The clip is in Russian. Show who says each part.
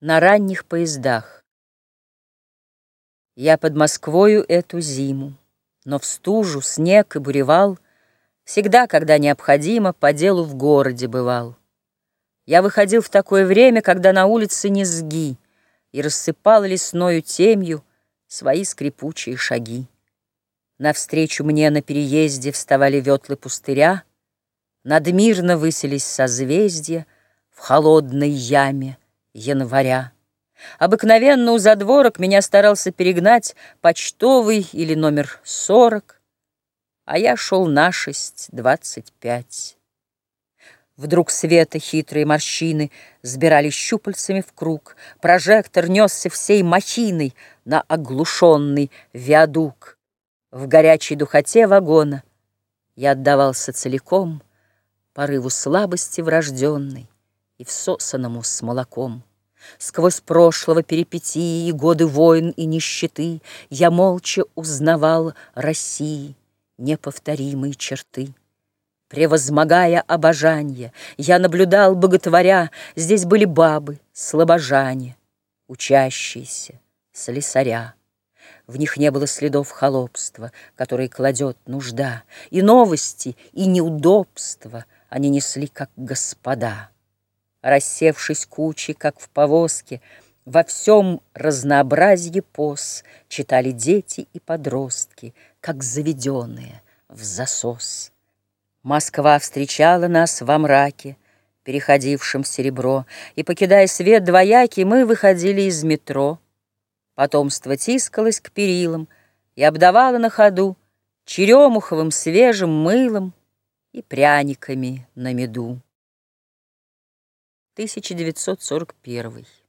Speaker 1: На ранних поездах Я под Москвою эту зиму, Но в стужу, снег и буревал Всегда, когда необходимо, По делу в городе бывал. Я выходил в такое время, Когда на улице низги, И рассыпал лесною темью Свои скрипучие шаги. Навстречу мне на переезде Вставали ветлы пустыря, Надмирно высились созвездия В холодной яме — января. Обыкновенно у задворок меня старался перегнать почтовый или номер сорок, а я шел на шесть двадцать пять. Вдруг света хитрые морщины Сбирали щупальцами в круг, Прожектор несся всей махиной На оглушенный виадук. В горячей духоте вагона Я отдавался целиком Порыву слабости врожденной И всосанному с молоком. Сквозь прошлого перипетии, Годы войн и нищеты Я молча узнавал России Неповторимые черты. Превозмогая обожанье, Я наблюдал, боготворя, Здесь были бабы, слабожане, Учащиеся, слесаря. В них не было следов холопства, Которые кладет нужда, И новости, и неудобства Они несли, как господа рассевшись кучей, как в повозке, во всем разнообразье поз Читали дети и подростки, как заведенные в засос. Москва встречала нас во мраке, переходившем серебро, И, покидая свет двоякий, мы выходили из метро. Потомство тискалось к перилам и обдавало на ходу Черемуховым свежим мылом и пряниками на меду. 1941